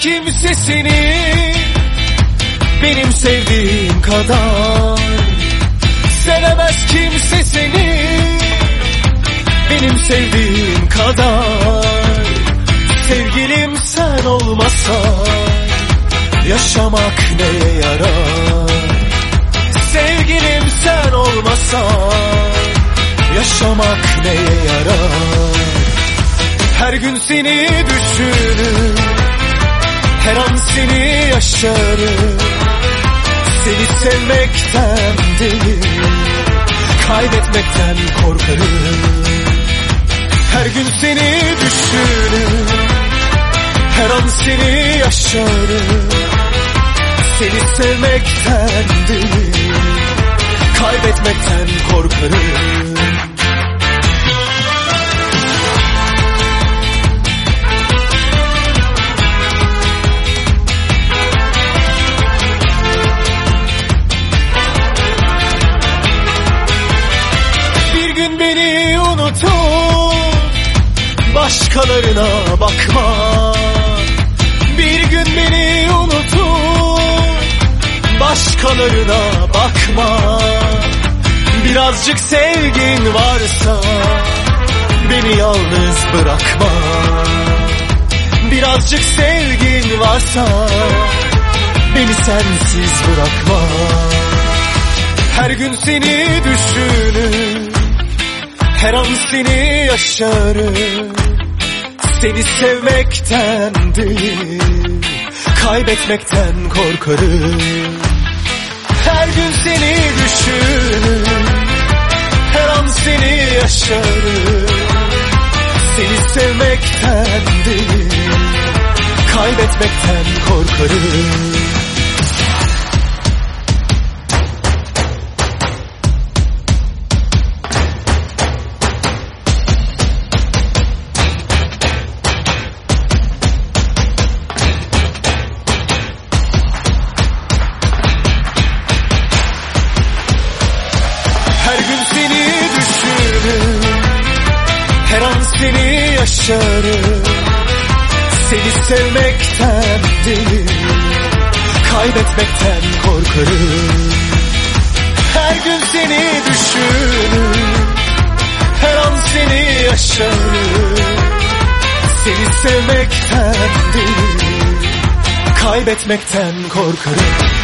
kimse seni benim sevdiğim kadar. Sevemez kimse seni benim sevdiğim kadar. Sevgilim sen olmasan yaşamak neye yarar? Sevgilim sen olmasan yaşamak neye yarar? Her gün seni düşünür her an seni yaşarım. Seni sevmekten değil Kaybetmekten korkarım. Her gün seni düşünür Her an seni yaşarım. Seni sevmekten değil Kaybetmekten korkarım unutup başkalarına bakma. Bir gün beni unutup başkalarına bakma. Birazcık sevgin varsa beni yalnız bırakma. Birazcık sevgin varsa beni sensiz bırakma. Her gün seni düşünür her an seni yaşarım. Seni sevmekten değil Kaybetmekten korkarım. Her gün seni düşünür Her an seni yaşarım. Seni sevmekten değil Kaybetmekten korkarım seni yaşarım. Seni sevmekten değil Kaybetmekten korkarım. Her gün seni düşünürüm. Her an seni yaşarım. Seni sevmekten değil Kaybetmekten korkarım